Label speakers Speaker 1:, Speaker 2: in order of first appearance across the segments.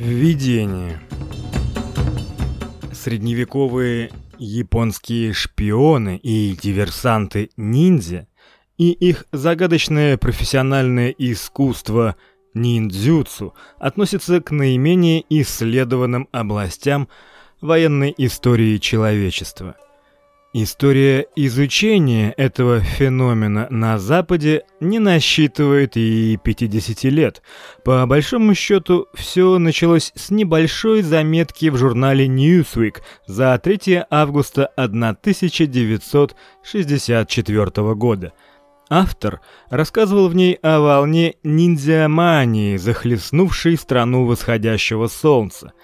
Speaker 1: Введение. Средневековые японские шпионы и диверсанты-ниндзя и их загадочное профессиональное искусство ниндзюцу относятся к наименее исследованным областям военной истории человечества. История изучения этого феномена на западе не насчитывает и 50 лет. По большому счету, все началось с небольшой заметки в журнале Newsweek за 3 августа 1964 года. Автор рассказывал в ней о волне ниндзя-мании, захлестнувшей страну восходящего солнца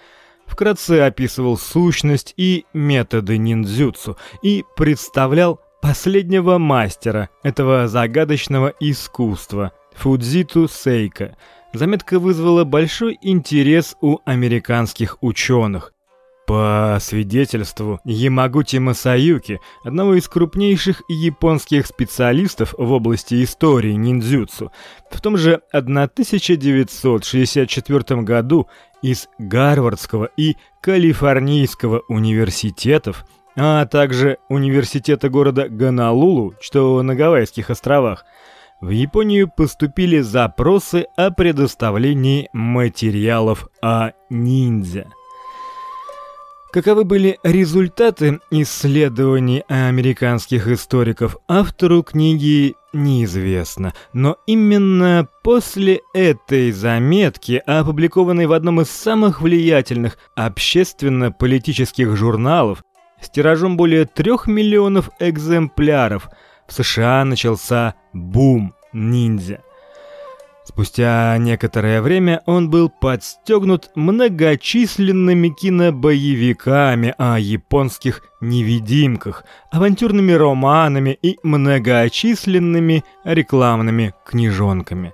Speaker 1: вкратце описывал сущность и методы ниндзюцу и представлял последнего мастера этого загадочного искусства Фудзиту Сейка. Заметка вызвала большой интерес у американских ученых. По свидетельству Ямагути Масаюки, одного из крупнейших японских специалистов в области истории ниндзюцу, в том же 1964 году из Гарвардского и Калифорнийского университетов, а также университета города Гонолулу, что на Гавайских островах, в Японию поступили запросы о предоставлении материалов о ниндзя. Каковы были результаты исследований американских историков, автору книги неизвестно, но именно после этой заметки, опубликованной в одном из самых влиятельных общественно-политических журналов, с тиражом более трех миллионов экземпляров, в США начался бум ниндзя. Спустя некоторое время он был подстегнут многочисленными кинобоевиками о японских невидимках, авантюрными романами и многочисленными рекламными книжонками.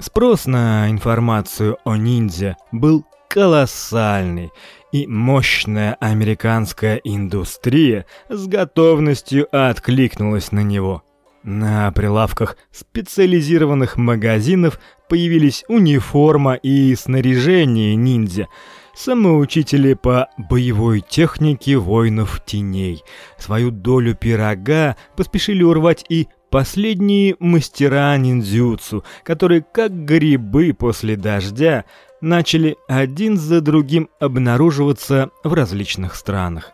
Speaker 1: Спрос на информацию о ниндзя был колоссальный, и мощная американская индустрия с готовностью откликнулась на него. На прилавках специализированных магазинов появились униформа и снаряжение ниндзя, самоучители по боевой технике воинов теней. Свою долю пирога поспешили урвать и последние мастера ниндзюцу, которые как грибы после дождя начали один за другим обнаруживаться в различных странах.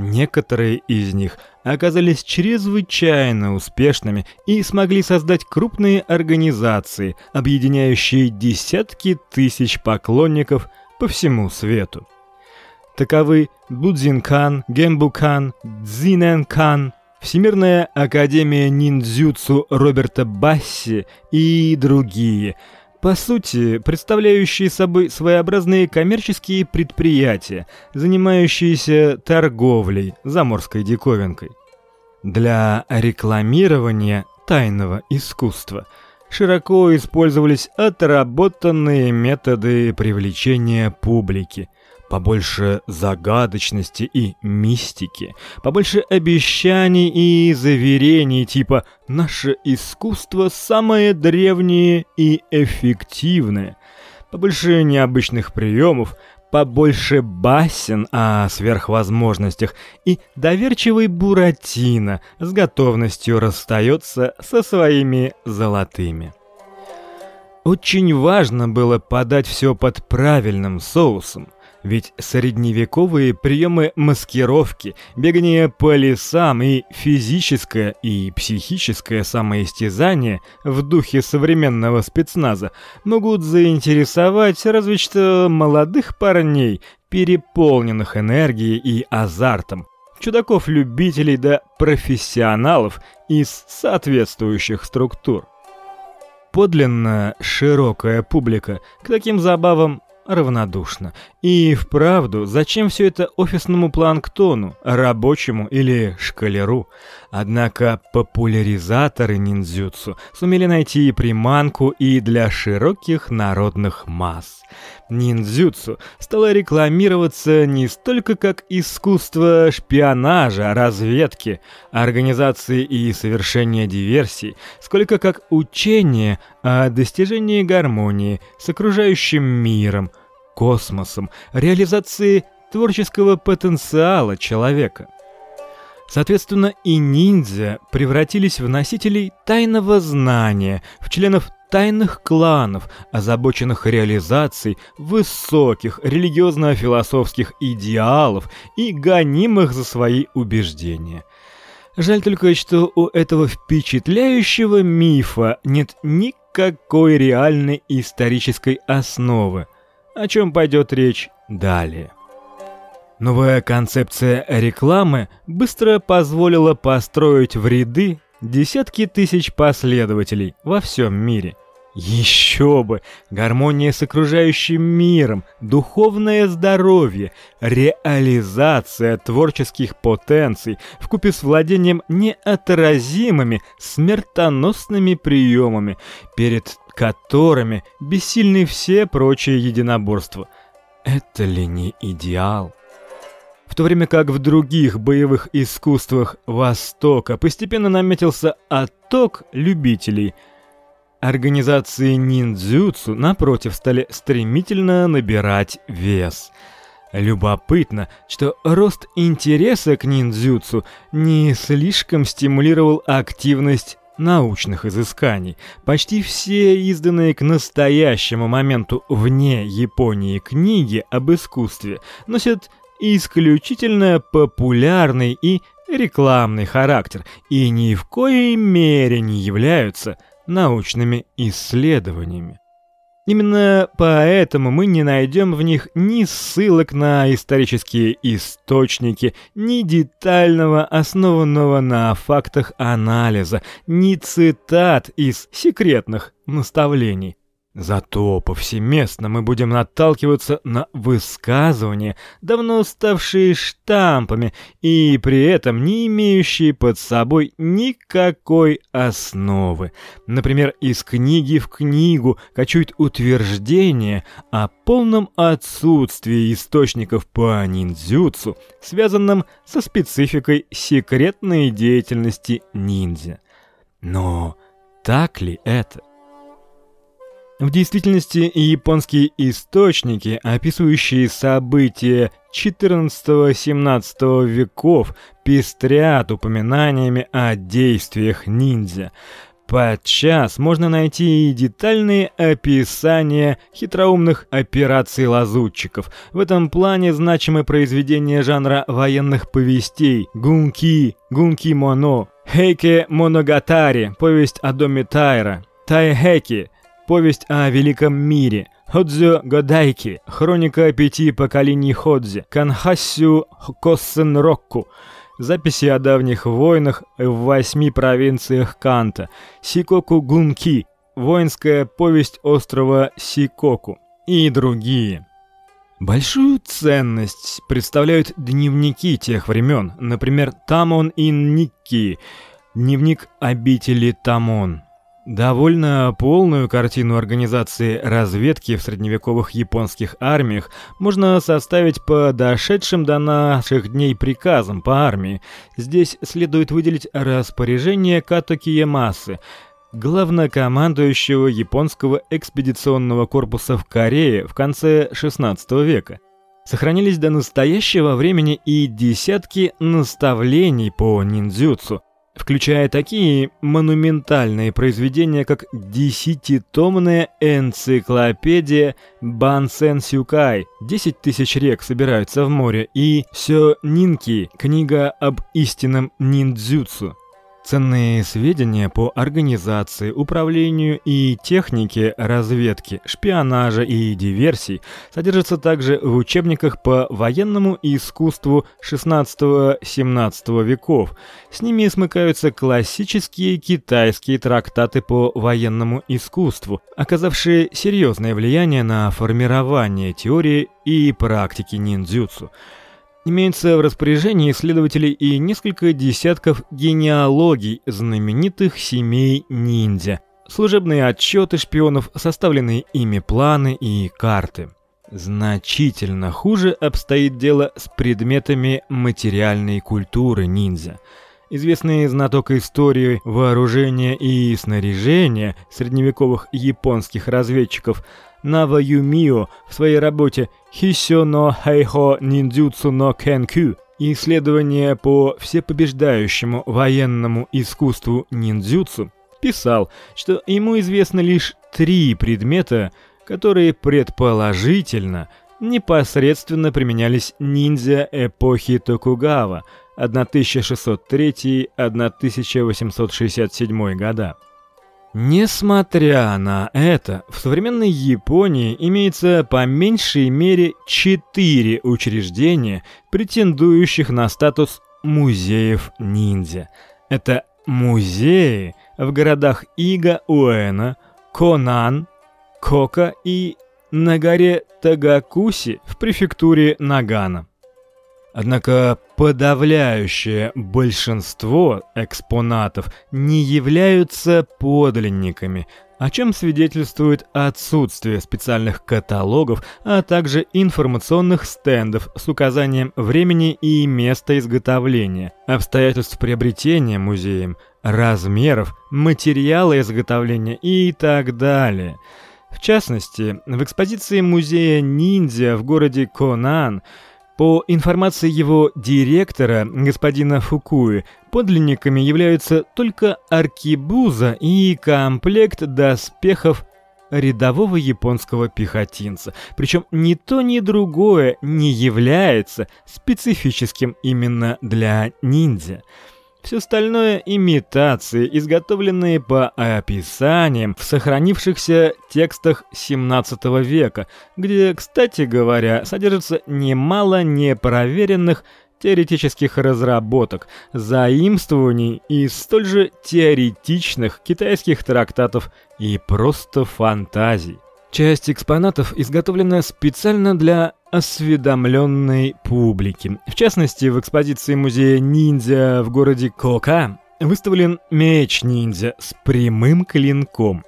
Speaker 1: Некоторые из них оказались чрезвычайно успешными и смогли создать крупные организации, объединяющие десятки тысяч поклонников по всему свету. Таковы Будзинкан, Гембукан, Дзиненкан, Всемирная академия ниндзюцу Роберта Басси и другие – по сути, представляющие собой своеобразные коммерческие предприятия, занимающиеся торговлей заморской диковинкой. Для рекламирования тайного искусства широко использовались отработанные методы привлечения публики – побольше загадочности и мистики, побольше обещаний и заверений типа «наше искусство самое древнее и эффективное», побольше необычных приемов, побольше басен о сверхвозможностях и доверчивый Буратино с готовностью расстается со своими золотыми. Очень важно было подать все под правильным соусом – ведь средневековые приемы маскировки, бегание по лесам и физическое и психическое самоистязание в духе современного спецназа могут заинтересовать разве что молодых парней, переполненных энергией и азартом, чудаков-любителей да профессионалов из соответствующих структур. Подлинно широкая публика к таким забавам равнодушно. И вправду, зачем все это офисному планктону, рабочему или шкалеру? Однако популяризаторы ниндзюцу сумели найти приманку и для широких народных масс. Ниндзюцу стало рекламироваться не столько как искусство шпионажа, разведки, организации и совершения диверсий, сколько как учение о достижении гармонии с окружающим миром, космосом, реализацией творческого потенциала человека. Соответственно, и ниндзя превратились в носителей тайного знания, в членов тайных кланов, озабоченных реализацией высоких религиозно-философских идеалов и гонимых за свои убеждения. Жаль только, что у этого впечатляющего мифа нет никакой реальной исторической основы, о чем пойдет речь далее. Новая концепция рекламы быстро позволила построить в ряды десятки тысяч последователей во всем мире. Еще бы! Гармония с окружающим миром, духовное здоровье, реализация творческих потенций вкупе с владением неотразимыми смертоносными приемами, перед которыми бессильны все прочие единоборства. Это ли не идеал? в то время как в других боевых искусствах Востока постепенно наметился отток любителей. Организации ниндзюцу напротив стали стремительно набирать вес. Любопытно, что рост интереса к ниндзюцу не слишком стимулировал активность научных изысканий. Почти все изданные к настоящему моменту вне Японии книги об искусстве носят исключительно популярный и рекламный характер и ни в коей мере не являются научными исследованиями. Именно поэтому мы не найдем в них ни ссылок на исторические источники, ни детального, основанного на фактах анализа, ни цитат из секретных наставлений. Зато повсеместно мы будем наталкиваться на высказывания, давно ставшие штампами и при этом не имеющие под собой никакой основы. Например, из книги в книгу кочует утверждение о полном отсутствии источников по ниндзюцу, связанном со спецификой секретной деятельности ниндзя. Но так ли это? В действительности японские источники, описывающие события XIV-XVII веков, пестрят упоминаниями о действиях ниндзя. Подчас можно найти и детальные описания хитроумных операций лазутчиков. В этом плане значимы произведения жанра военных повестей Гунки, Гунки Моно, Хейке Моногатари, повесть о доме Тайра, Тайхеки, Повесть о великом мире. Ходзё Годайки. Хроника пяти поколений Ходзи. Канхасю Коссенрокку. Записи о давних войнах в восьми провинциях Канта. Сикоку Гунки. Воинская повесть острова Сикоку. И другие. Большую ценность представляют дневники тех времен, например, Тамон ин Никки, дневник обители Тамон. Довольно полную картину организации разведки в средневековых японских армиях можно составить по дошедшим до наших дней приказам по армии. Здесь следует выделить распоряжение Като Киемасы, главнокомандующего японского экспедиционного корпуса в Корее в конце XVI века. Сохранились до настоящего времени и десятки наставлений по ниндзюцу, включая такие монументальные произведения, как десятитомная энциклопедия Бансен Сюкай «Десять тысяч рек собираются в море» и Сё Нинки «Книга об истинном ниндзюцу». Ценные сведения по организации, управлению и технике разведки, шпионажа и диверсий содержатся также в учебниках по военному искусству XVI-XVII веков. С ними смыкаются классические китайские трактаты по военному искусству, оказавшие серьезное влияние на формирование теории и практики ниндзюцу. Имеется в распоряжении исследователей и несколько десятков генеалогий знаменитых семей ниндзя, служебные отчеты шпионов, составленные ими планы и карты. Значительно хуже обстоит дело с предметами материальной культуры ниндзя. Известный знаток истории вооружения и снаряжения средневековых японских разведчиков Нава Юмио в своей работе Хисё но Хайхо Ниндзюцу но Кенкю исследование по всепобеждающему военному искусству ниндзюцу писал, что ему известно лишь три предмета, которые предположительно непосредственно применялись ниндзя эпохи Токугава 1603-1867 года. Несмотря на это, в современной Японии имеется по меньшей мере четыре учреждения, претендующих на статус музеев ниндзя. Это музеи в городах Ига, Уэна, Конан, Кока и на горе Тагакуси в префектуре Нагано. Однако подавляющее большинство экспонатов не являются подлинниками, о чем свидетельствует отсутствие специальных каталогов, а также информационных стендов с указанием времени и места изготовления, обстоятельств приобретения музеем, размеров, материала изготовления и так далее. В частности, в экспозиции музея ниндзя в городе Конан – по информации его директора, господина Фукуи, подлинниками являются только аркебуза и комплект доспехов рядового японского пехотинца. Причем ни то, ни другое не является специфическим именно для ниндзя. Все остальное имитации, изготовленные по описаниям в сохранившихся текстах 17 века, где, кстати говоря, содержится немало непроверенных теоретических разработок, заимствований из столь же теоретичных китайских трактатов и просто фантазий. Часть экспонатов изготовлена специально для осведомленной публики. В частности, в экспозиции музея ниндзя в городе Кока выставлен меч ниндзя с прямым клинком.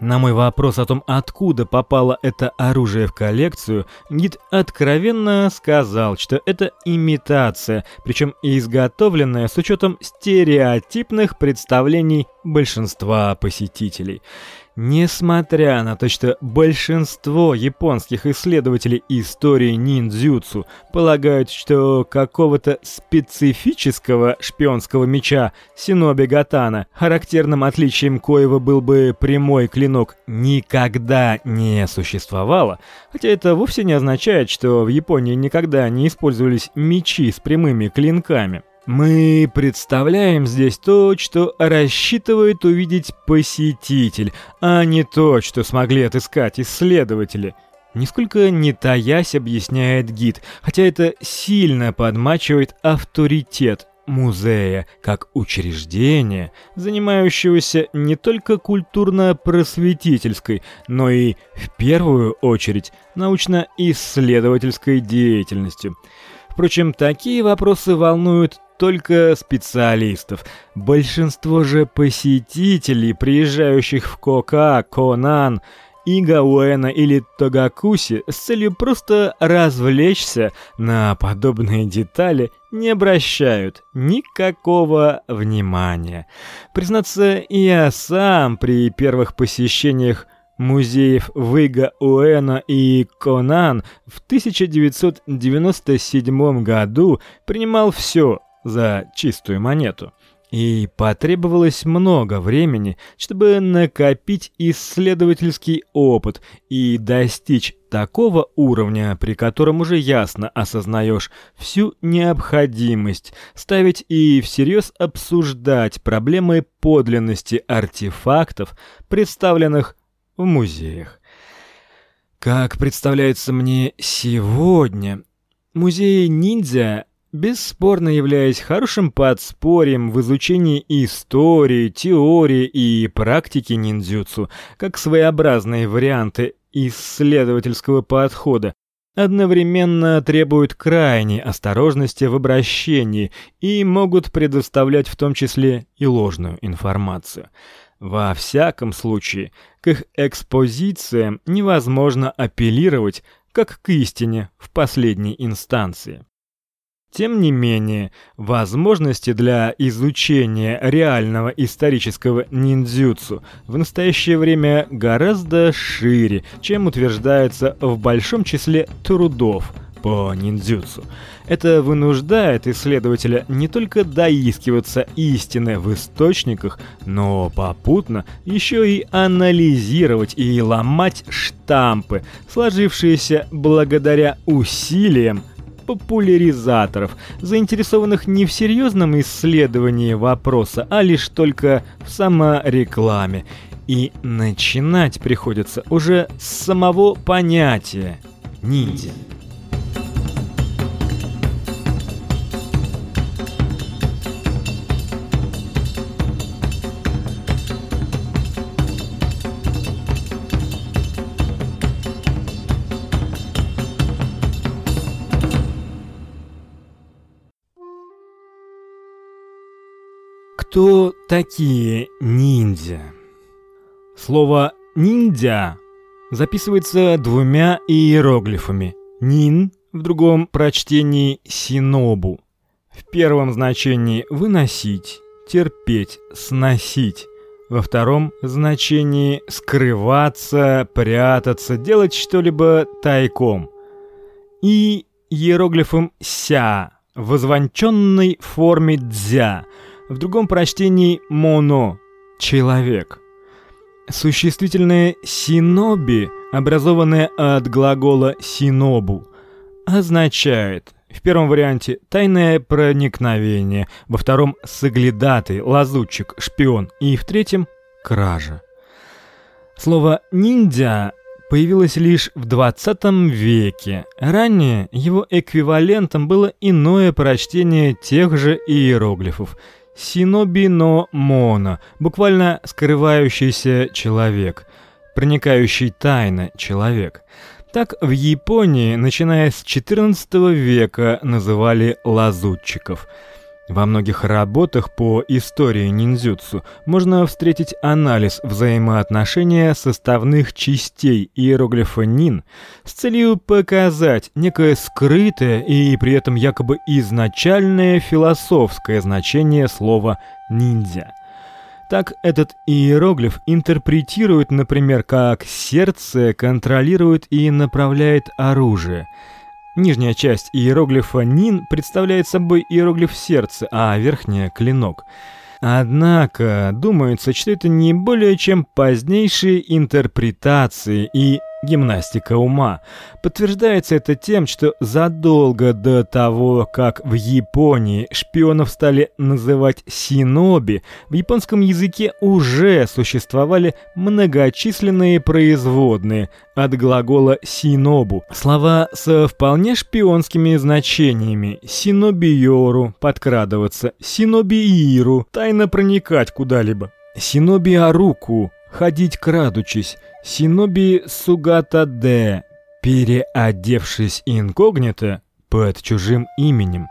Speaker 1: На мой вопрос о том, откуда попало это оружие в коллекцию, гид откровенно сказал, что это имитация, причем изготовленная с учетом стереотипных представлений большинства посетителей. Несмотря на то, что большинство японских исследователей истории ниндзюцу полагают, что какого-то специфического шпионского меча синоби гатана, характерным отличием коего был бы прямой клинок, никогда не существовало, хотя это вовсе не означает, что в Японии никогда не использовались мечи с прямыми клинками. Мы представляем здесь то, что рассчитывает увидеть посетитель, а не то, что смогли отыскать исследователи. Нисколько не таясь объясняет гид, хотя это сильно подмачивает авторитет музея как учреждения, занимающегося не только культурно-просветительской, но и в первую очередь научно-исследовательской деятельностью. Впрочем, такие вопросы волнуют только специалистов. Большинство же посетителей, приезжающих в Кока, Конан, Игауэна или Тогакуси с целью просто развлечься на подобные детали не обращают никакого внимания. Признаться, я сам при первых посещениях музеев Уэна и Конан в 1997 году принимал все за чистую монету. И потребовалось много времени, чтобы накопить исследовательский опыт и достичь такого уровня, при котором уже ясно осознаешь всю необходимость ставить и всерьез обсуждать проблемы подлинности артефактов, представленных в музеях. Как представляется мне сегодня, музей ниндзя бесспорно являясь хорошим подспорьем в изучении истории, теории и практики ниндзюцу, как своеобразные варианты исследовательского подхода, одновременно требуют крайней осторожности в обращении и могут предоставлять в том числе и ложную информацию. Во всяком случае, к их экспозициям невозможно апеллировать как к истине в последней инстанции. Тем не менее, возможности для изучения реального исторического ниндзюцу в настоящее время гораздо шире, чем утверждается в большом числе трудов по ниндзюцу. Это вынуждает исследователя не только доискиваться истины в источниках, но попутно еще и анализировать и ломать штампы, сложившиеся благодаря усилиям популяризаторов, заинтересованных не в серьезном исследовании вопроса, а лишь только в саморекламе. И начинать приходится уже с самого понятия ниндзя. Кто такие ниндзя? Слово ниндзя записывается двумя иероглифами: нин в другом прочтении синобу. В первом значении выносить, терпеть, сносить. Во втором значении скрываться, прятаться, делать что-либо тайком. И иероглифом ся в возвонченной форме дзя в другом прочтении моно человек. Существительное синоби, образованное от глагола синобу, означает в первом варианте тайное проникновение, во втором соглядатый, лазутчик, шпион и в третьем кража. Слово ниндзя появилось лишь в 20 веке. Ранее его эквивалентом было иное прочтение тех же иероглифов Синобино Мона, буквально скрывающийся человек, проникающий тайно человек. Так в Японии, начиная с XIV века, называли лазутчиков – во многих работах по истории ниндзюцу можно встретить анализ взаимоотношения составных частей иероглифа нин с целью показать некое скрытое и при этом якобы изначальное философское значение слова ниндзя. Так этот иероглиф интерпретирует, например, как сердце контролирует и направляет оружие – Нижняя часть иероглифа Нин представляет собой иероглиф сердца, а верхняя клинок. Однако, думается, что это не более чем позднейшие интерпретации и гимнастика ума. Подтверждается это тем, что задолго до того, как в Японии шпионов стали называть синоби, в японском языке уже существовали многочисленные производные от глагола синобу. Слова со вполне шпионскими значениями: синобиору подкрадываться, синобииру тайно проникать куда-либо, синобиаруку ходить крадучись, Синоби Сугата Д, переодевшись инкогнито под чужим именем,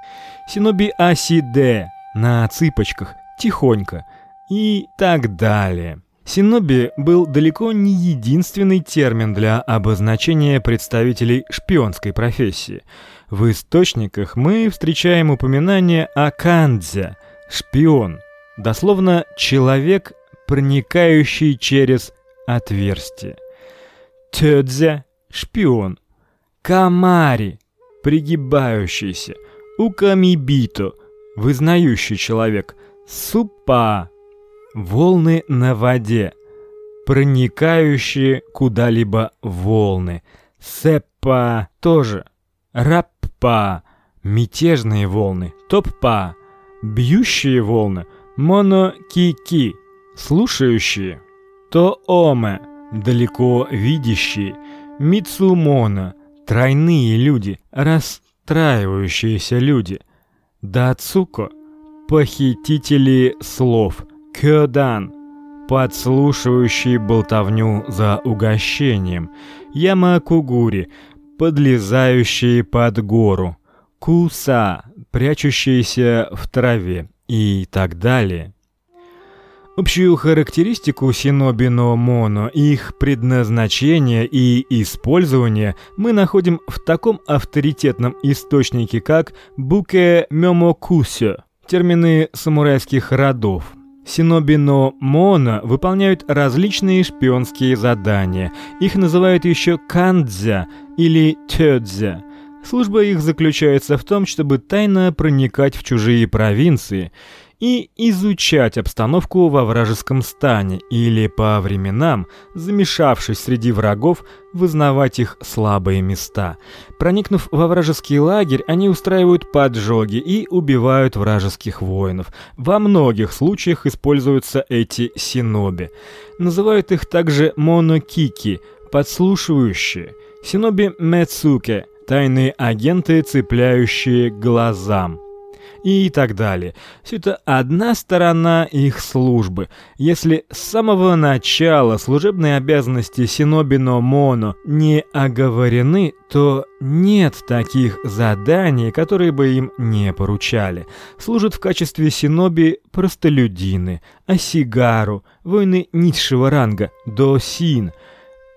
Speaker 1: Синоби Аси Д на цыпочках, тихонько и так далее. Синоби был далеко не единственный термин для обозначения представителей шпионской профессии. В источниках мы встречаем упоминание о кандзе, шпион, дословно человек, проникающий через отверстие. Тёдзя — шпион. Камари — пригибающийся. Укамибито — вызнающий человек. Супа — волны на воде. Проникающие куда-либо волны. Сеппа — тоже. Раппа — мятежные волны. Топпа — бьющие волны. Монокики — слушающие то Оме, далеко видящие, Мицумона, тройные люди, расстраивающиеся люди, Дацуко, похитители слов, Кёдан, подслушивающие болтовню за угощением, Ямакугури, подлезающие под гору, Куса, прячущиеся в траве и так далее. Общую характеристику синобино моно, их предназначение и использование мы находим в таком авторитетном источнике, как Буке Мёмокусё, термины самурайских родов. Синобино моно выполняют различные шпионские задания. Их называют еще кандзя или тёдзя. Служба их заключается в том, чтобы тайно проникать в чужие провинции и изучать обстановку во вражеском стане или по временам, замешавшись среди врагов, вызнавать их слабые места. Проникнув во вражеский лагерь, они устраивают поджоги и убивают вражеских воинов. Во многих случаях используются эти синоби. Называют их также монокики, подслушивающие. Синоби Мецуке, тайные агенты, цепляющие глазам и так далее. Все это одна сторона их службы. Если с самого начала служебные обязанности Синобино Моно не оговорены, то нет таких заданий, которые бы им не поручали. Служат в качестве синоби простолюдины, асигару, воины низшего ранга, досин,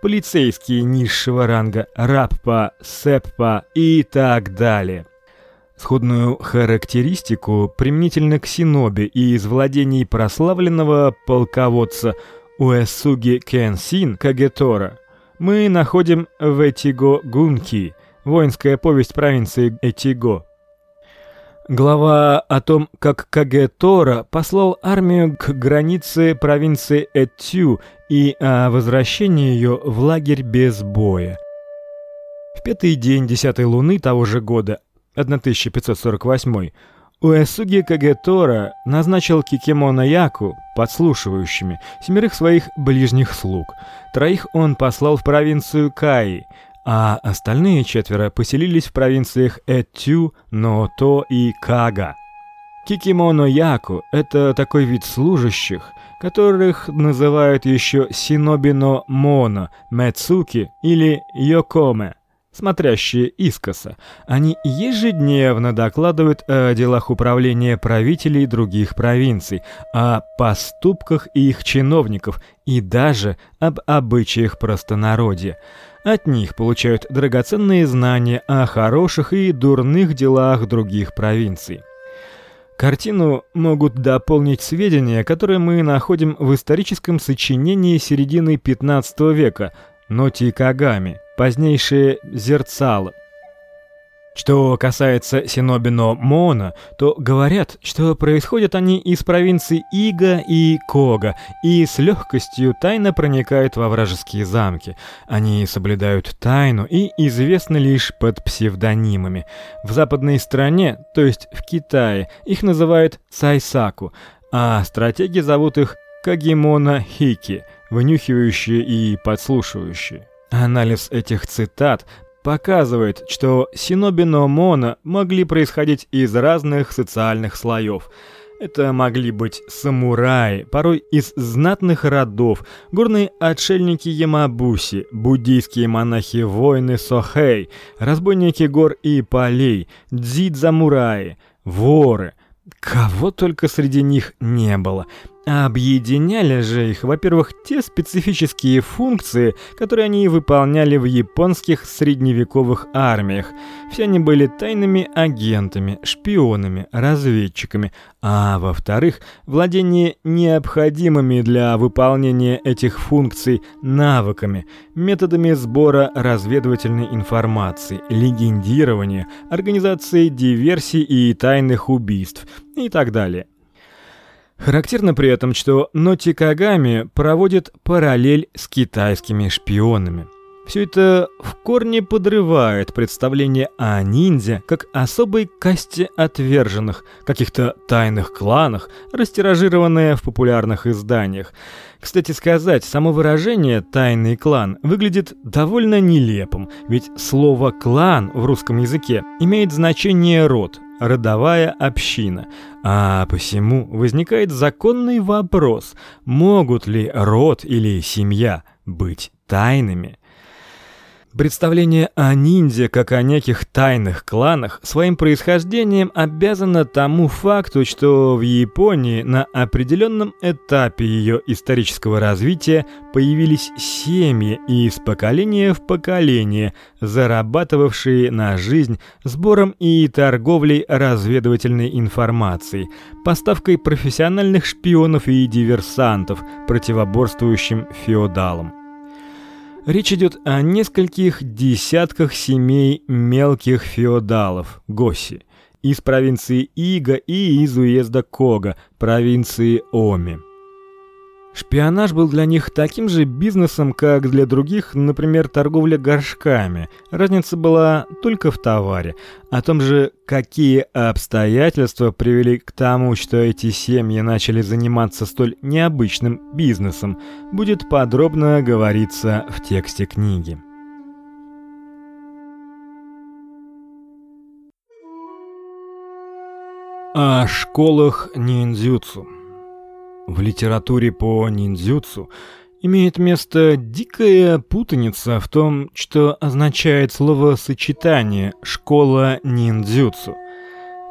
Speaker 1: полицейские низшего ранга, раппа, сеппа и так далее. Сходную характеристику применительно к синоби и из владений прославленного полководца Уэсуги Кенсин Кагетора мы находим в Этиго Гунки, воинская повесть провинции Этиго. Глава о том, как Кагетора послал армию к границе провинции Этю и о возвращении ее в лагерь без боя. В пятый день десятой луны того же года 1548 Уэсуги Кагетора назначил Кикемона Яку подслушивающими семерых своих ближних слуг. Троих он послал в провинцию Каи, а остальные четверо поселились в провинциях Этю, Ното и Кага. Кикимоно Яку это такой вид служащих, которых называют еще синобино моно, мецуки или йокоме смотрящие искоса. Они ежедневно докладывают о делах управления правителей других провинций, о поступках их чиновников и даже об обычаях простонародья. От них получают драгоценные знания о хороших и дурных делах других провинций. Картину могут дополнить сведения, которые мы находим в историческом сочинении середины 15 века Ноти Кагами позднейшие зерцалы. Что касается Синобино Мона, то говорят, что происходят они из провинций Ига и Кога и с легкостью тайно проникают во вражеские замки. Они соблюдают тайну и известны лишь под псевдонимами. В западной стране, то есть в Китае, их называют сайсаку, а стратеги зовут их Кагимона Хики, вынюхивающие и подслушивающие. Анализ этих цитат показывает, что синобино моно могли происходить из разных социальных слоев. Это могли быть самураи, порой из знатных родов, горные отшельники Ямабуси, буддийские монахи-воины Сохэй, разбойники гор и полей, дзидзамураи, воры. Кого только среди них не было. Объединяли же их, во-первых, те специфические функции, которые они выполняли в японских средневековых армиях. Все они были тайными агентами, шпионами, разведчиками, а во-вторых, владение необходимыми для выполнения этих функций навыками, методами сбора разведывательной информации, легендирования, организации диверсий и тайных убийств и так далее. Характерно при этом, что Ноти Кагами проводит параллель с китайскими шпионами. Все это в корне подрывает представление о ниндзя как особой касте отверженных, каких-то тайных кланах, растиражированное в популярных изданиях. Кстати сказать, само выражение «тайный клан» выглядит довольно нелепым, ведь слово «клан» в русском языке имеет значение «род», родовая община, а посему возникает законный вопрос, могут ли род или семья быть тайными? Представление о ниндзя как о неких тайных кланах своим происхождением обязано тому факту, что в Японии на определенном этапе ее исторического развития появились семьи из поколения в поколение, зарабатывавшие на жизнь сбором и торговлей разведывательной информацией, поставкой профессиональных шпионов и диверсантов противоборствующим феодалам. Речь идет о нескольких десятках семей мелких феодалов Госи из провинции Ига и из уезда Кога, провинции Оми. Шпионаж был для них таким же бизнесом, как для других, например, торговля горшками. Разница была только в товаре. О том же, какие обстоятельства привели к тому, что эти семьи начали заниматься столь необычным бизнесом, будет подробно говориться в тексте книги. О школах ниндзюцу. В литературе по ниндзюцу имеет место дикая путаница в том, что означает словосочетание школа ниндзюцу.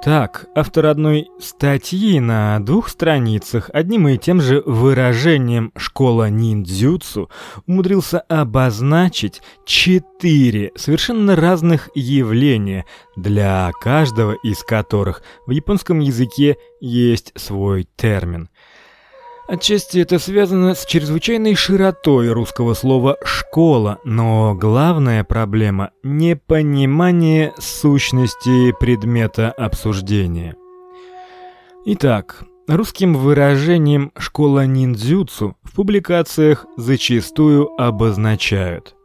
Speaker 1: Так, автор одной статьи на двух страницах одним и тем же выражением школа ниндзюцу умудрился обозначить четыре совершенно разных явления, для каждого из которых в японском языке есть свой термин. Отчасти это связано с чрезвычайной широтой русского слова школа, но главная проблема непонимание сущности предмета обсуждения. Итак, русским выражением школа ниндзюцу в публикациях зачастую обозначают: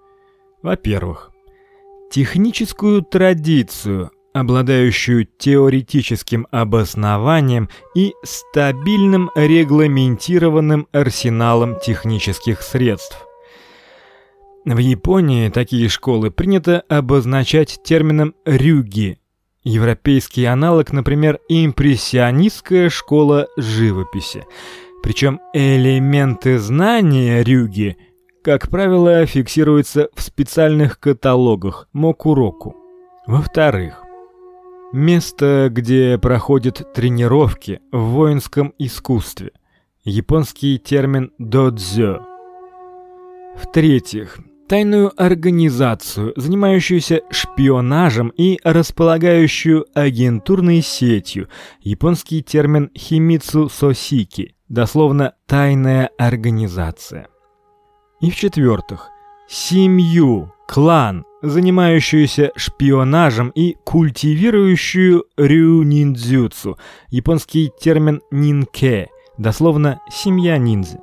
Speaker 1: во-первых, техническую традицию, обладающую теоретическим обоснованием и стабильным регламентированным арсеналом технических средств. В Японии такие школы принято обозначать термином рюги. Европейский аналог, например, импрессионистская школа живописи. Причем элементы знания рюги, как правило, фиксируются в специальных каталогах мокуроку. Во-вторых, Место, где проходят тренировки в воинском искусстве. Японский термин додзё. В-третьих, тайную организацию, занимающуюся шпионажем и располагающую агентурной сетью. Японский термин химицу сосики, дословно тайная организация. И в-четвертых, семью, клан, занимающуюся шпионажем и культивирующую рю-ниндзюцу, японский термин нинке, дословно семья ниндзя.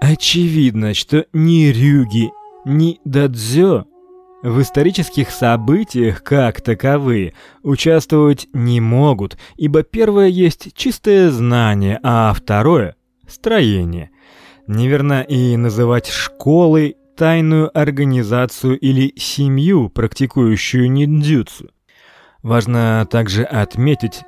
Speaker 1: Очевидно, что ни рюги, ни дадзё в исторических событиях как таковые участвовать не могут, ибо первое есть чистое знание, а второе строение. Неверно и называть школой тайную организацию или семью, практикующую ниндзюцу. Важно также отметить,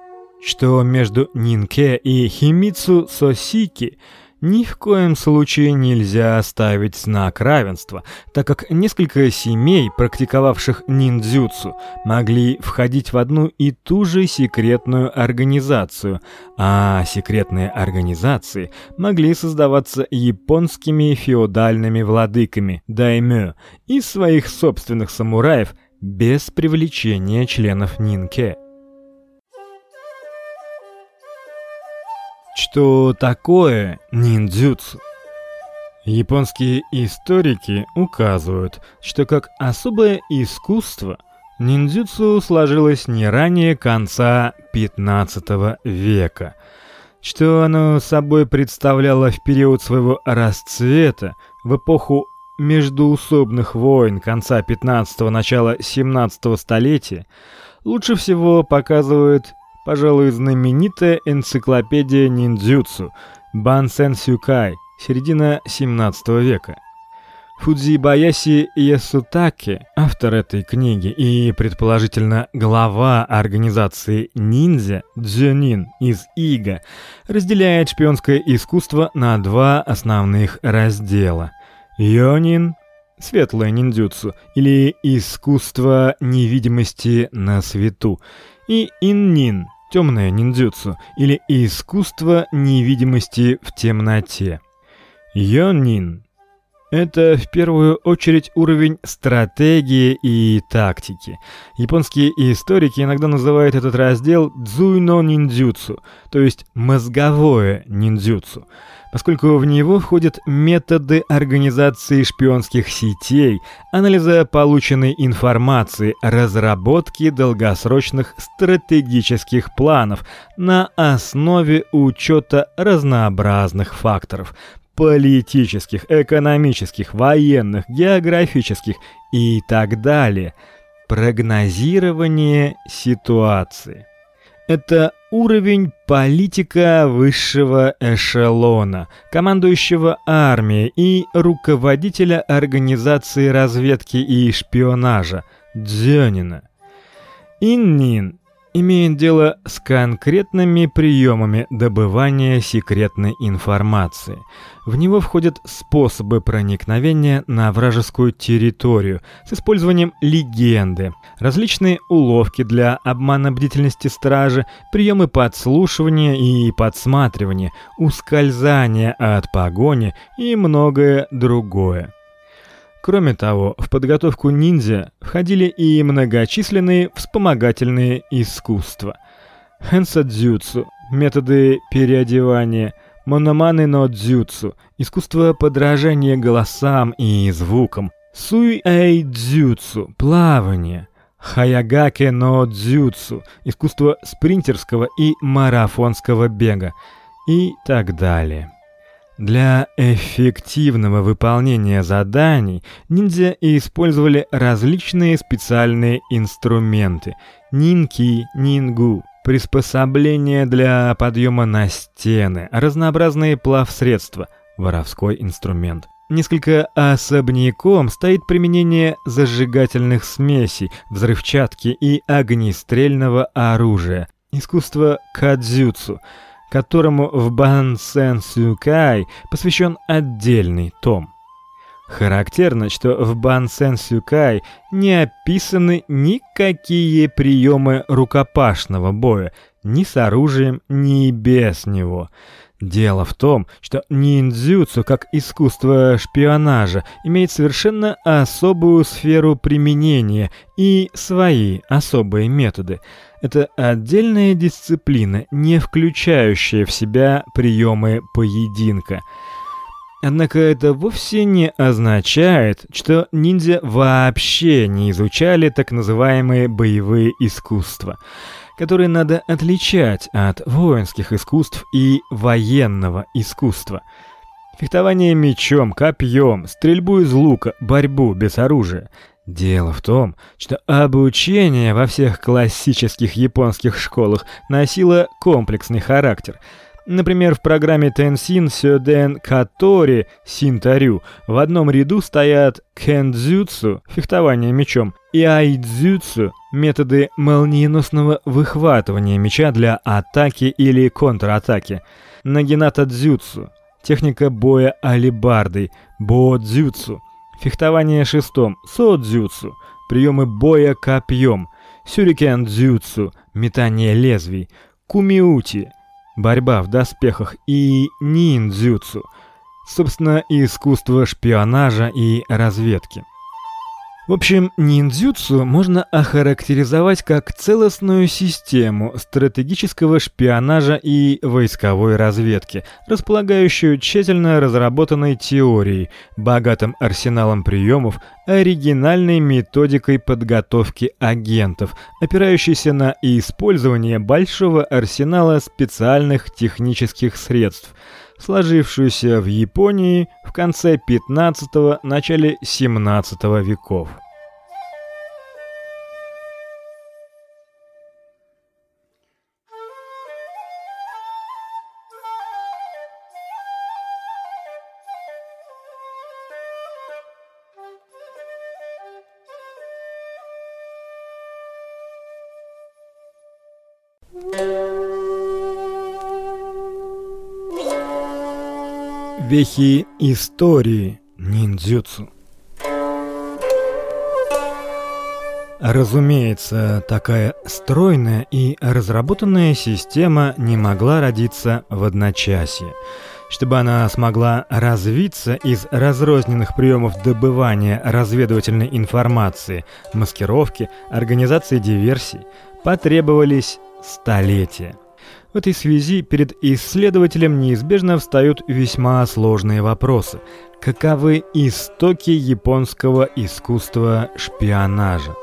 Speaker 1: что между нинке и химицу сосики ни в коем случае нельзя ставить знак равенства, так как несколько семей, практиковавших ниндзюцу, могли входить в одну и ту же секретную организацию, а секретные организации могли создаваться японскими феодальными владыками даймё из своих собственных самураев без привлечения членов нинке. Что такое ниндзюцу? Японские историки указывают, что как особое искусство ниндзюцу сложилось не ранее конца 15 века. Что оно собой представляло в период своего расцвета, в эпоху междуусобных войн конца 15-го начала 17 столетия, лучше всего показывает пожалуй, знаменитая энциклопедия ниндзюцу Бансен Сюкай, середина 17 века. Фудзибаяси Ясутаки, автор этой книги и предположительно глава организации ниндзя Дзюнин из Ига, разделяет шпионское искусство на два основных раздела: Йонин светлое ниндзюцу или искусство невидимости на свету, и иннин, темное ниндзюцу или искусство невидимости в темноте. Йоннин это в первую очередь уровень стратегии и тактики. Японские историки иногда называют этот раздел дзуйно ниндзюцу, то есть мозговое ниндзюцу, поскольку в него входят методы организации шпионских сетей, анализа полученной информации, разработки долгосрочных стратегических планов на основе учета разнообразных факторов, политических, экономических, военных, географических и так далее. Прогнозирование ситуации. Это уровень политика высшего эшелона, командующего армией и руководителя организации разведки и шпионажа Дзёнина. Иннин имеет дело с конкретными приемами добывания секретной информации. В него входят способы проникновения на вражескую территорию с использованием легенды, различные уловки для обмана бдительности стражи, приемы подслушивания и подсматривания, ускользания от погони и многое другое. Кроме того, в подготовку ниндзя входили и многочисленные вспомогательные искусства. Хэнсадзюцу, методы переодевания, мономаны но дзюцу, искусство подражания голосам и звукам, суй-эй плавание, хаягаке но дзюцу, искусство спринтерского и марафонского бега и так далее. Для эффективного выполнения заданий ниндзя использовали различные специальные инструменты: нинки, нингу, приспособления для подъема на стены, разнообразные плавсредства, воровской инструмент. Несколько особняком стоит применение зажигательных смесей, взрывчатки и огнестрельного оружия, искусство кадзюцу – которому в Бансен Сюкай посвящен отдельный том. Характерно, что в Бансен Сюкай не описаны никакие приемы рукопашного боя, ни с оружием, ни без него. Дело в том, что ниндзюцу как искусство шпионажа имеет совершенно особую сферу применения и свои особые методы. Это отдельная дисциплина, не включающая в себя приемы поединка. Однако это вовсе не означает, что ниндзя вообще не изучали так называемые боевые искусства, которые надо отличать от воинских искусств и военного искусства. Фехтование мечом, копьем, стрельбу из лука, борьбу без оружия Дело в том, что обучение во всех классических японских школах носило комплексный характер. Например, в программе Тенсин Сёден Катори Синтарю в одном ряду стоят кендзюцу фехтование мечом и айдзюцу методы молниеносного выхватывания меча для атаки или контратаки. Нагината дзюцу техника боя алебардой, бо-дзюцу Фехтование шестом, содзюцу, приемы боя копьем, сюрикен-дзюцу, метание лезвий, кумиути, борьба в доспехах. И ниндзюцу, собственно, искусство шпионажа и разведки. В общем, ниндзюцу можно охарактеризовать как целостную систему стратегического шпионажа и войсковой разведки, располагающую тщательно разработанной теорией, богатым арсеналом приемов, оригинальной методикой подготовки агентов, опирающейся на использование большого арсенала специальных технических средств – сложившуюся в Японии в конце 15 начале 17 веков. вехи истории ниндзюцу. Разумеется, такая стройная и разработанная система не могла родиться в одночасье. Чтобы она смогла развиться из разрозненных приемов добывания разведывательной информации, маскировки, организации диверсий, потребовались столетия. В этой связи перед исследователем неизбежно встают весьма сложные вопросы. Каковы истоки японского искусства шпионажа?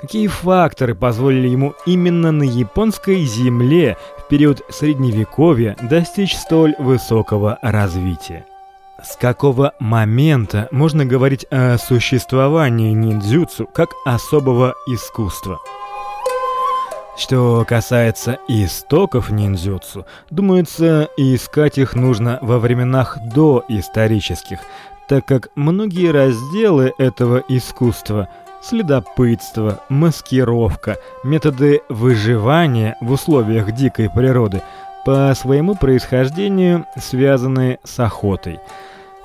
Speaker 1: Какие факторы позволили ему именно на японской земле в период средневековья достичь столь высокого развития? С какого момента можно говорить о существовании ниндзюцу как особого искусства? Что касается истоков ниндзюцу, думается, искать их нужно во временах доисторических, так как многие разделы этого искусства следопытство, маскировка, методы выживания в условиях дикой природы по своему происхождению связаны с охотой.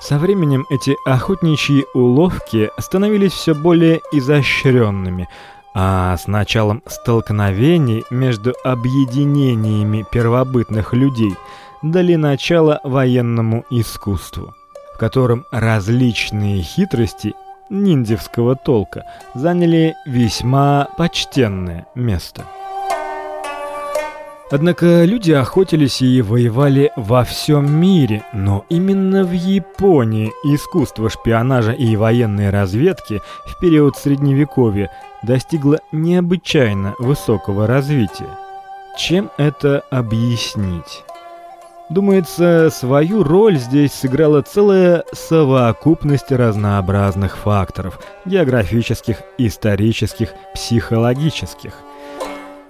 Speaker 1: Со временем эти охотничьи уловки становились все более изощренными, а с началом столкновений между объединениями первобытных людей дали начало военному искусству, в котором различные хитрости ниндзевского толка заняли весьма почтенное место. Однако люди охотились и воевали во всем мире, но именно в Японии искусство шпионажа и военной разведки в период средневековья достигло необычайно высокого развития. Чем это объяснить? Думается, свою роль здесь сыграла целая совокупность разнообразных факторов: географических, исторических, психологических.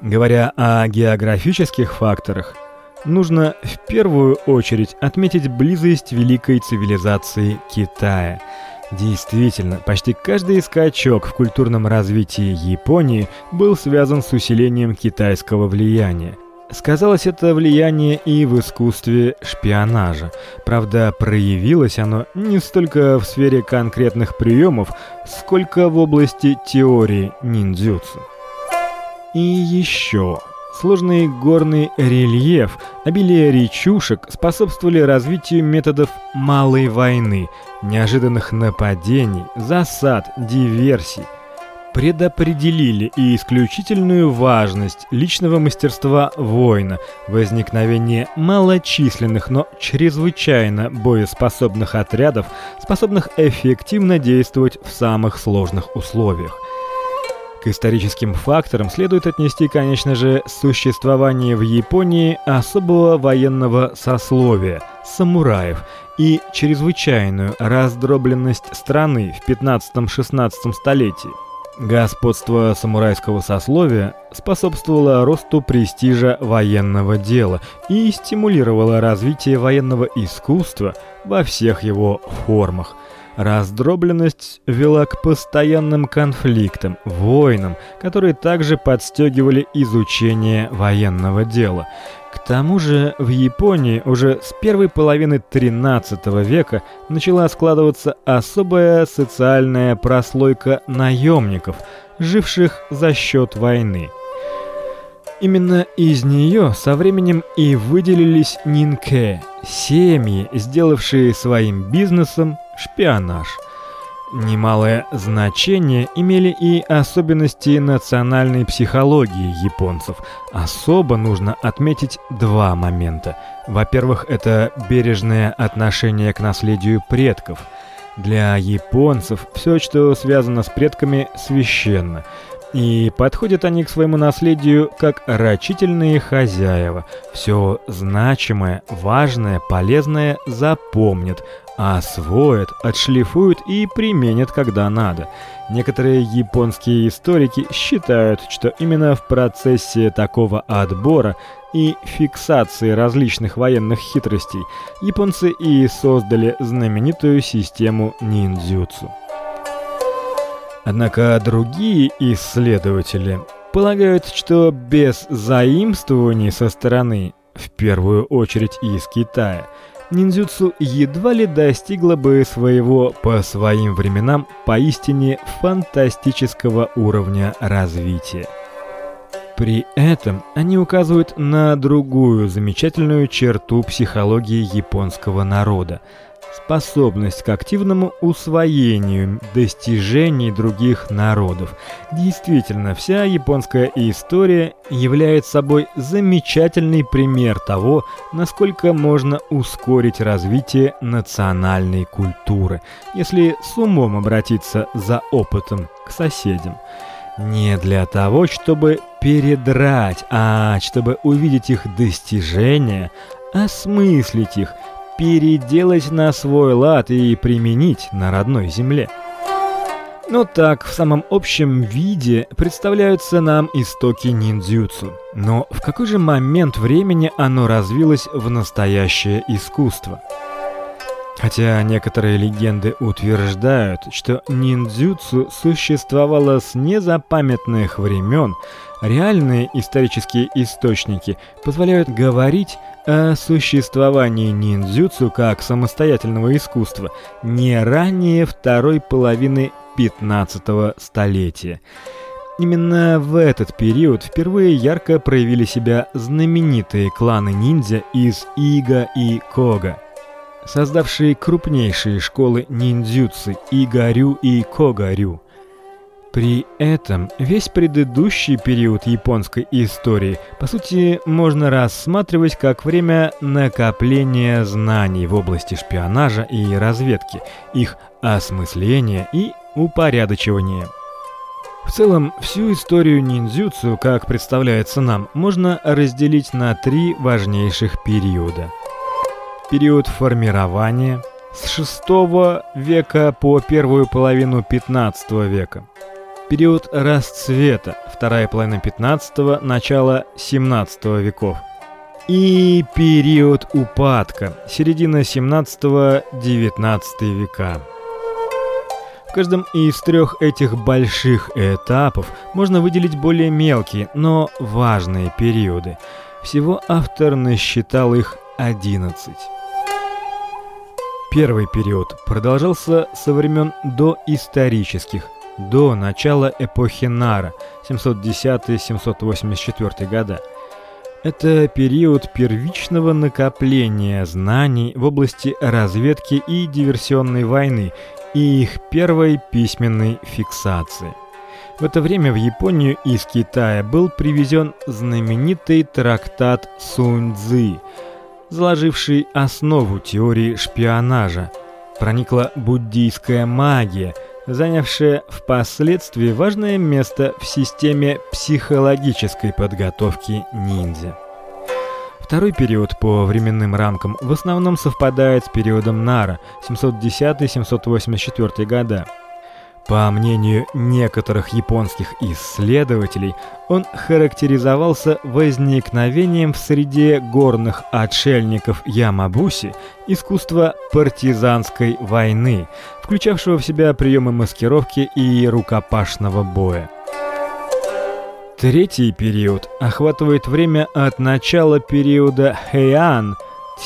Speaker 1: Говоря о географических факторах, нужно в первую очередь отметить близость великой цивилизации Китая. Действительно, почти каждый скачок в культурном развитии Японии был связан с усилением китайского влияния. Сказалось это влияние и в искусстве шпионажа. Правда, проявилось оно не столько в сфере конкретных приемов, сколько в области теории ниндзюцу. И еще Сложный горный рельеф, обилие речушек способствовали развитию методов малой войны, неожиданных нападений, засад, диверсий предопределили и исключительную важность личного мастерства воина, возникновение малочисленных, но чрезвычайно боеспособных отрядов, способных эффективно действовать в самых сложных условиях. К историческим факторам следует отнести, конечно же, существование в Японии особого военного сословия самураев и чрезвычайную раздробленность страны в 15-16 столетии. Господство самурайского сословия способствовало росту престижа военного дела и стимулировало развитие военного искусства во всех его формах. Раздробленность вела к постоянным конфликтам, войнам, которые также подстегивали изучение военного дела. К тому же в Японии уже с первой половины XIII века начала складываться особая социальная прослойка наемников, живших за счет войны. Именно из нее со временем и выделились нинке, семьи, сделавшие своим бизнесом шпионаж. Немалое значение имели и особенности национальной психологии японцев. Особо нужно отметить два момента. Во-первых, это бережное отношение к наследию предков. Для японцев все, что связано с предками, священно. И подходят они к своему наследию как рачительные хозяева. Все значимое, важное, полезное запомнят, освоят, отшлифуют и применят, когда надо. Некоторые японские историки считают, что именно в процессе такого отбора и фиксации различных военных хитростей японцы и создали знаменитую систему ниндзюцу. Однако другие исследователи полагают, что без заимствований со стороны, в первую очередь из Китая, ниндзюцу едва ли достигла бы своего по своим временам поистине фантастического уровня развития. При этом они указывают на другую замечательную черту психологии японского народа способность к активному усвоению достижений других народов. Действительно, вся японская история является собой замечательный пример того, насколько можно ускорить развитие национальной культуры, если с умом обратиться за опытом к соседям. Не для того, чтобы передрать, а чтобы увидеть их достижения, осмыслить их переделать на свой лад и применить на родной земле. Но так, в самом общем виде представляются нам истоки ниндзюцу. Но в какой же момент времени оно развилось в настоящее искусство? Хотя некоторые легенды утверждают, что ниндзюцу существовало с незапамятных времен, реальные исторические источники позволяют говорить о существовании ниндзюцу как самостоятельного искусства не ранее второй половины 15 столетия. Именно в этот период впервые ярко проявили себя знаменитые кланы ниндзя из Ига и Кога, создавшие крупнейшие школы ниндзюцу Игарю и Когарю. При этом весь предыдущий период японской истории, по сути, можно рассматривать как время накопления знаний в области шпионажа и разведки, их осмысления и упорядочивания. В целом, всю историю ниндзюцу, как представляется нам, можно разделить на три важнейших периода. Период формирования с 6 века по первую половину 15 века период расцвета, вторая половина 15-го, начало 17 веков. И период упадка, середина 17-19 века. В каждом из трех этих больших этапов можно выделить более мелкие, но важные периоды. Всего автор насчитал их 11. Первый период продолжался со времен доисторических, до начала эпохи Нара 710-784 года. Это период первичного накопления знаний в области разведки и диверсионной войны и их первой письменной фиксации. В это время в Японию из Китая был привезен знаменитый трактат Сунь-цзы, заложивший основу теории шпионажа. Проникла буддийская магия – занявшая впоследствии важное место в системе психологической подготовки ниндзя. Второй период по временным рамкам в основном совпадает с периодом Нара 710-784 года. По мнению некоторых японских исследователей, он характеризовался возникновением в среде горных отшельников Ямабуси искусства партизанской войны, включавшего в себя приемы маскировки и рукопашного боя. Третий период охватывает время от начала периода Хэйан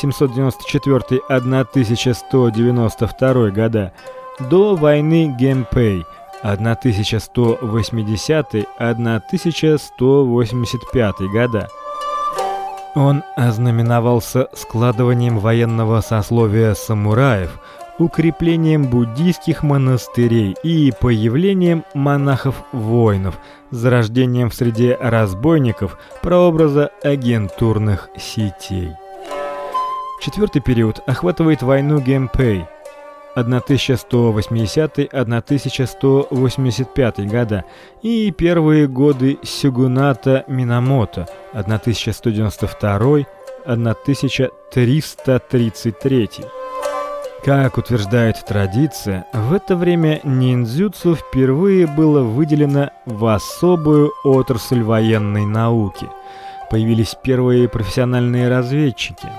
Speaker 1: 794-1192 года до войны Гэмпэй 1180-1185 года. Он ознаменовался складыванием военного сословия самураев, укреплением буддийских монастырей и появлением монахов-воинов, зарождением в среде разбойников прообраза агентурных сетей. Четвертый период охватывает войну Гэмпэй 1180-1185 года и первые годы сёгуната Минамото 1192-1333. Как утверждает традиция, в это время ниндзюцу впервые было выделено в особую отрасль военной науки. Появились первые профессиональные разведчики –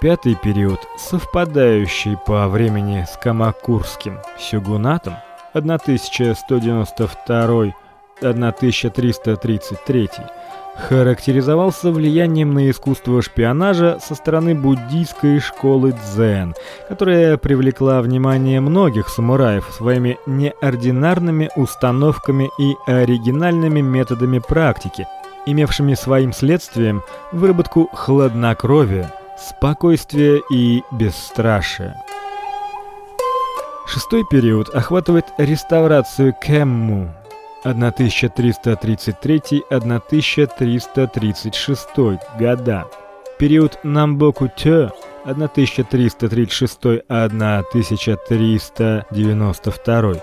Speaker 1: Пятый период, совпадающий по времени с Камакурским сёгунатом 1192-1333, характеризовался влиянием на искусство шпионажа со стороны буддийской школы дзен, которая привлекла внимание многих самураев своими неординарными установками и оригинальными методами практики, имевшими своим следствием выработку хладнокровия, спокойствия и бесстрашия. Шестой период охватывает реставрацию Кэмму 1333-1336 года. Период Намбоку-тё 1336-1392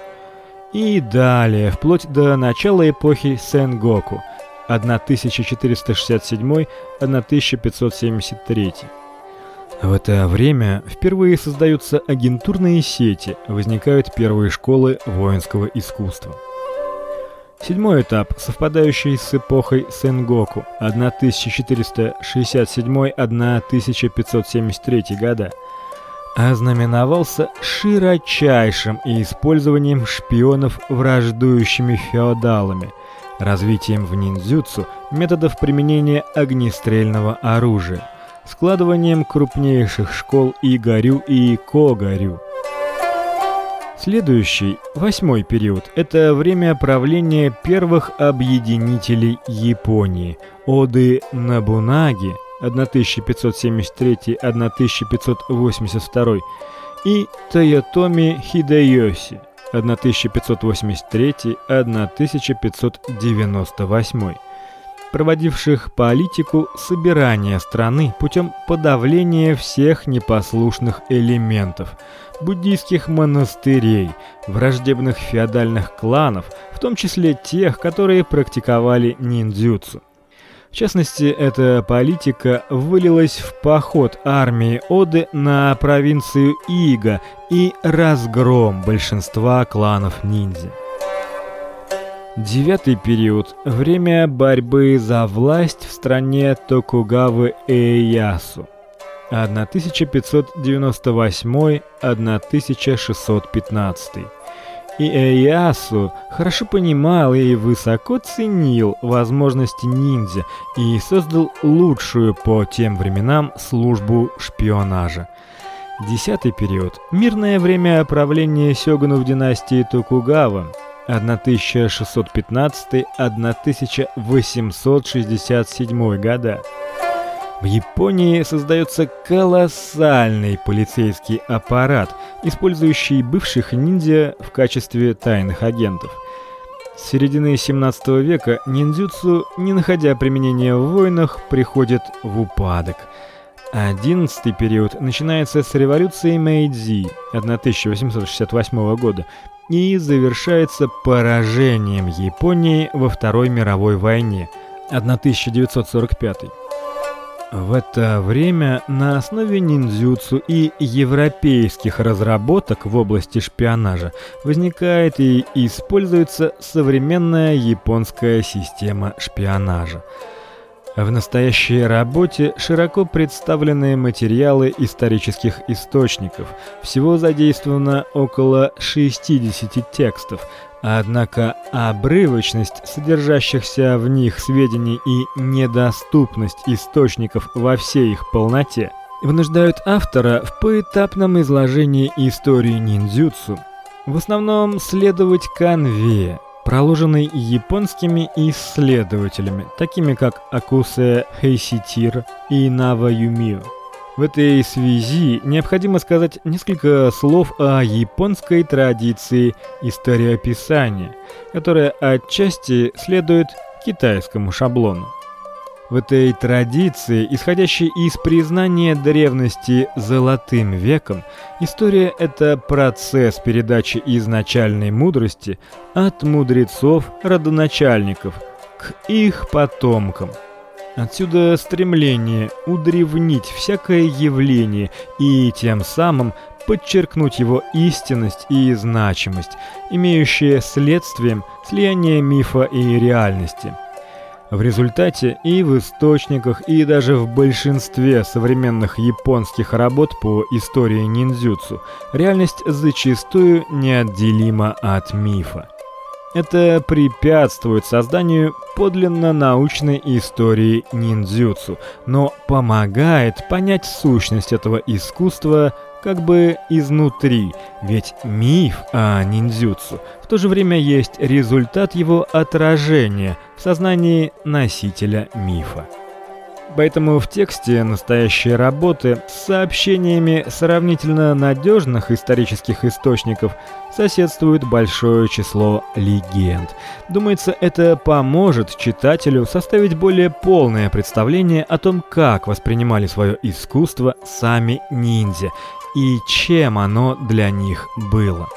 Speaker 1: и далее, вплоть до начала эпохи Сэнгоку 1467-1573. В это время впервые создаются агентурные сети, возникают первые школы воинского искусства. Седьмой этап, совпадающий с эпохой Сэнгоку 1467-1573 года, ознаменовался широчайшим использованием шпионов враждующими феодалами, развитием в ниндзюцу методов применения огнестрельного оружия, складыванием крупнейших школ Игарю и Когарю, Следующий, восьмой период это время правления первых объединителей Японии Оды Набунаги 1573-1582 и Тоётоми Хидэёси 1583-1598 проводивших политику собирания страны путем подавления всех непослушных элементов – буддийских монастырей, враждебных феодальных кланов, в том числе тех, которые практиковали ниндзюцу. В частности, эта политика вылилась в поход армии Оды на провинцию Ига и разгром большинства кланов ниндзя. Девятый период время борьбы за власть в стране Токугавы Эйясу. 1598-1615. И Эйясу хорошо понимал и высоко ценил возможности ниндзя и создал лучшую по тем временам службу шпионажа. Десятый период мирное время правления сёгунов династии Токугава 1615-1867 года. В Японии создается колоссальный полицейский аппарат, использующий бывших ниндзя в качестве тайных агентов. С середины 17 века ниндзюцу, не находя применения в войнах, приходит в упадок. Одиннадцатый период начинается с революции Мэйдзи 1868 года и завершается поражением Японии во Второй мировой войне 1945. В это время на основе ниндзюцу и европейских разработок в области шпионажа возникает и используется современная японская система шпионажа. В настоящей работе широко представлены материалы исторических источников. Всего задействовано около 60 текстов, Однако обрывочность содержащихся в них сведений и недоступность источников во всей их полноте вынуждают автора в поэтапном изложении истории ниндзюцу в основном следовать канве, проложенной японскими исследователями, такими как Акусе Хейситир и Нава Юмио. В этой связи необходимо сказать несколько слов о японской традиции историописания, которая отчасти следует китайскому шаблону. В этой традиции, исходящей из признания древности золотым веком, история это процесс передачи изначальной мудрости от мудрецов родоначальников к их потомкам. Отсюда стремление удревнить всякое явление и тем самым подчеркнуть его истинность и значимость, имеющие следствием слияние мифа и реальности. В результате и в источниках, и даже в большинстве современных японских работ по истории ниндзюцу реальность зачастую неотделима от мифа. Это препятствует созданию подлинно научной истории ниндзюцу, но помогает понять сущность этого искусства как бы изнутри, ведь миф о ниндзюцу в то же время есть результат его отражения в сознании носителя мифа. Поэтому в тексте настоящей работы с сообщениями сравнительно надежных исторических источников соседствует большое число легенд. Думается, это поможет читателю составить более полное представление о том, как воспринимали свое искусство сами ниндзя и чем оно для них было.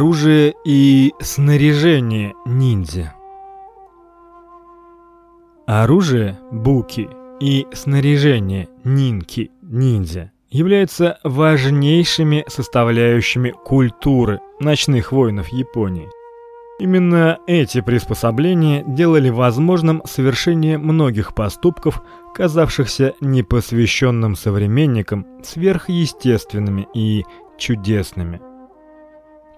Speaker 1: Оружие и снаряжение ниндзя. Оружие буки и снаряжение нинки ниндзя являются важнейшими составляющими культуры ночных воинов Японии. Именно эти приспособления делали возможным совершение многих поступков, казавшихся непосвященным современникам сверхъестественными и чудесными.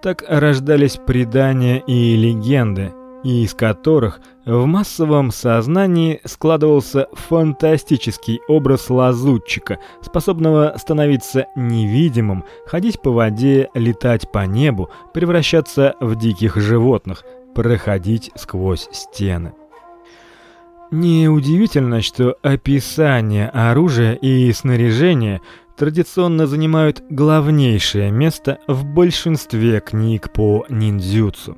Speaker 1: Так рождались предания и легенды, из которых в массовом сознании складывался фантастический образ лазутчика, способного становиться невидимым, ходить по воде, летать по небу, превращаться в диких животных, проходить сквозь стены. Неудивительно, что описание оружия и снаряжения традиционно занимают главнейшее место в большинстве книг по ниндзюцу.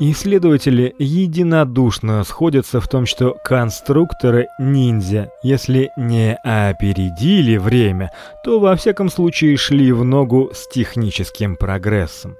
Speaker 1: Исследователи единодушно сходятся в том, что конструкторы ниндзя, если не опередили время, то во всяком случае шли в ногу с техническим прогрессом.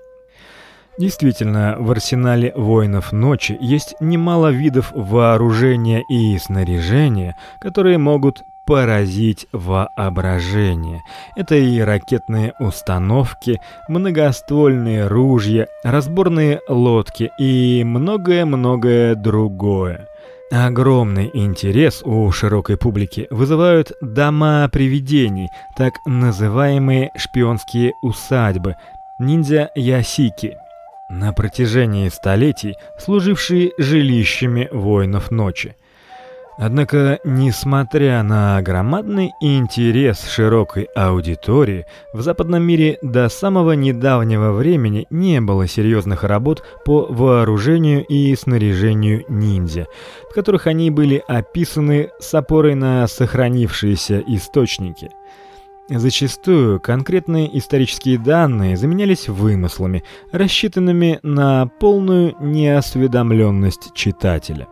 Speaker 1: Действительно, в арсенале воинов ночи есть немало видов вооружения и снаряжения, которые могут поразить воображение. Это и ракетные установки, многоствольные ружья, разборные лодки и многое-многое другое. Огромный интерес у широкой публики вызывают дома привидений, так называемые шпионские усадьбы, ниндзя-ясики, на протяжении столетий служившие жилищами воинов ночи. Однако, несмотря на громадный интерес широкой аудитории, в западном мире до самого недавнего времени не было серьезных работ по вооружению и снаряжению ниндзя, в которых они были описаны с опорой на сохранившиеся источники. Зачастую конкретные исторические данные заменялись вымыслами, рассчитанными на полную неосведомленность читателя.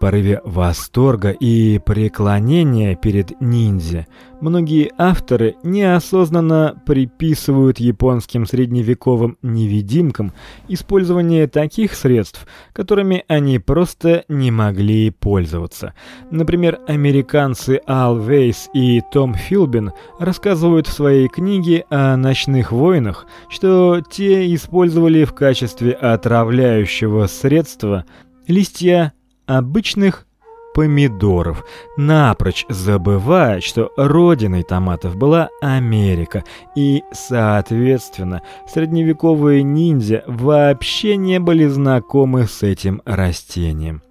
Speaker 1: Порыве восторга и преклонения перед ниндзя многие авторы неосознанно приписывают японским средневековым невидимкам использование таких средств, которыми они просто не могли пользоваться. Например, американцы Ал Вейс и Том Филбин рассказывают в своей книге о ночных войнах, что те использовали в качестве отравляющего средства листья обычных помидоров, напрочь забывая, что родиной томатов была Америка, и, соответственно, средневековые ниндзя вообще не были знакомы с этим растением.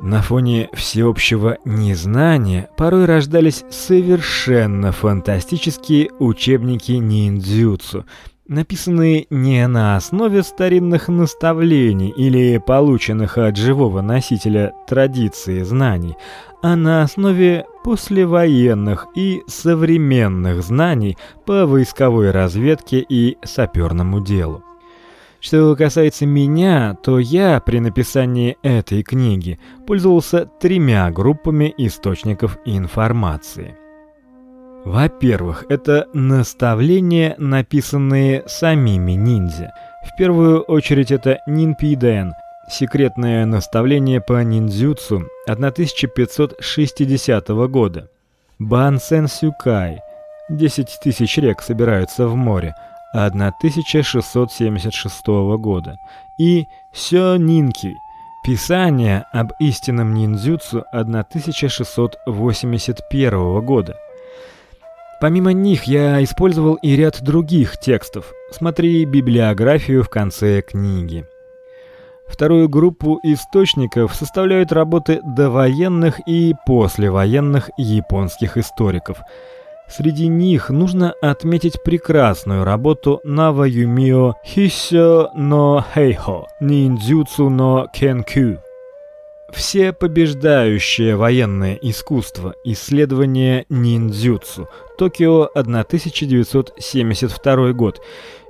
Speaker 1: На фоне всеобщего незнания порой рождались совершенно фантастические учебники ниндзюцу, написанные не на основе старинных наставлений или полученных от живого носителя традиции знаний, а на основе послевоенных и современных знаний по войсковой разведке и саперному делу. Что касается меня, то я при написании этой книги пользовался тремя группами источников информации. Во-первых, это наставления, написанные самими ниндзя. В первую очередь это Нинпиден, секретное наставление по ниндзюцу 1560 года. Бансен Сюкай, 10 тысяч рек собираются в море, 1676 года. И Сёнинки, Писание об истинном ниндзюцу 1681 года. Помимо них я использовал и ряд других текстов. Смотри библиографию в конце книги. Вторую группу источников составляют работы довоенных и послевоенных японских историков. Среди них нужно отметить прекрасную работу Нава Юмио Хисё но Хейхо Ниндзюцу но Кенкю все побеждающее военное искусство. Исследование ниндзюцу. Токио 1972 год.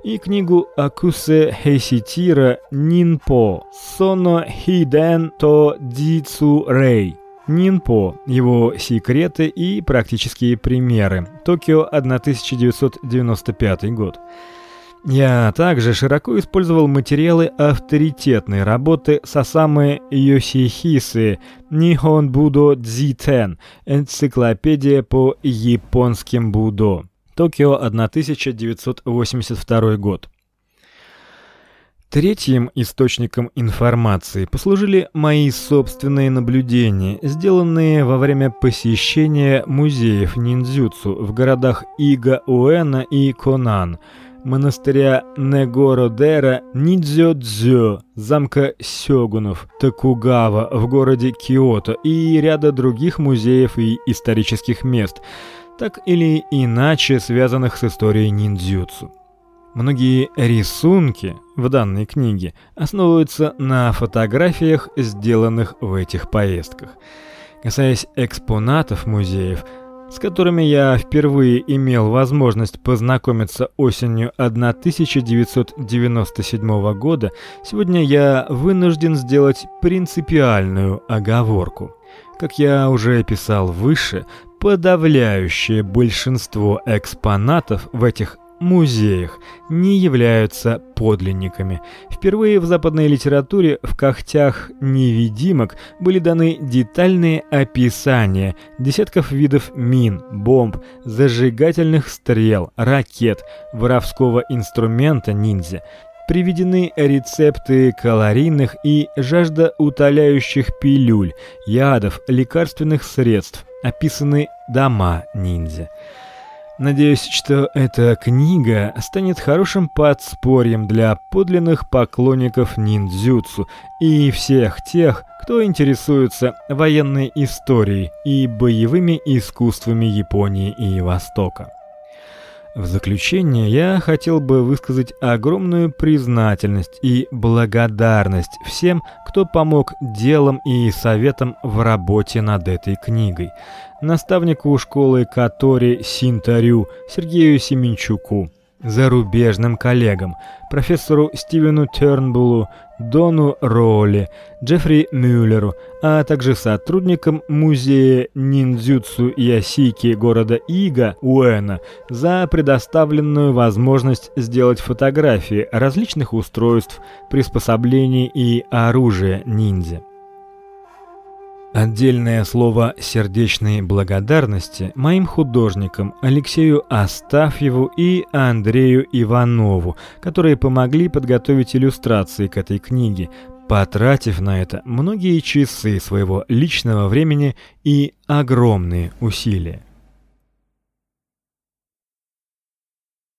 Speaker 1: И книгу Акусе Хейситира Нинпо Соно Хиден то Дицу Рей. Нинпо, его секреты и практические примеры. Токио 1995 год. Я также широко использовал материалы авторитетной работы Сасамы Йосихисы Nihon Budo Дзитен, энциклопедия по японским будо. Токио 1982 год. Третьим источником информации послужили мои собственные наблюдения, сделанные во время посещения музеев ниндзюцу в городах Ига-Уэна и Конан монастыря Негородера Нидзёдзё, замка сёгунов Токугава в городе Киото и ряда других музеев и исторических мест, так или иначе связанных с историей ниндзюцу. Многие рисунки в данной книге основываются на фотографиях, сделанных в этих поездках. Касаясь экспонатов музеев, с которыми я впервые имел возможность познакомиться осенью 1997 года, сегодня я вынужден сделать принципиальную оговорку. Как я уже писал выше, подавляющее большинство экспонатов в этих музеях не являются подлинниками. Впервые в западной литературе в когтях невидимок были даны детальные описания десятков видов мин, бомб, зажигательных стрел, ракет, воровского инструмента ниндзя. Приведены рецепты калорийных и жаждоутоляющих пилюль, ядов, лекарственных средств, описаны дома ниндзя. Надеюсь, что эта книга станет хорошим подспорьем для подлинных поклонников ниндзюцу и всех тех, кто интересуется военной историей и боевыми искусствами Японии и Востока. В заключение я хотел бы высказать огромную признательность и благодарность всем, кто помог делом и советом в работе над этой книгой. Наставнику школы Катори Синтарю Сергею Семенчуку, зарубежным коллегам, профессору Стивену Тернбулу, Дону Роули, Джеффри Мюллеру, а также сотрудникам музея ниндзюцу Ясики города Ига, Уэна, за предоставленную возможность сделать фотографии различных устройств, приспособлений и оружия ниндзя. Отдельное слово сердечной благодарности моим художникам Алексею Астафьеву и Андрею Иванову, которые помогли подготовить иллюстрации к этой книге, потратив на это многие часы своего личного времени и огромные усилия.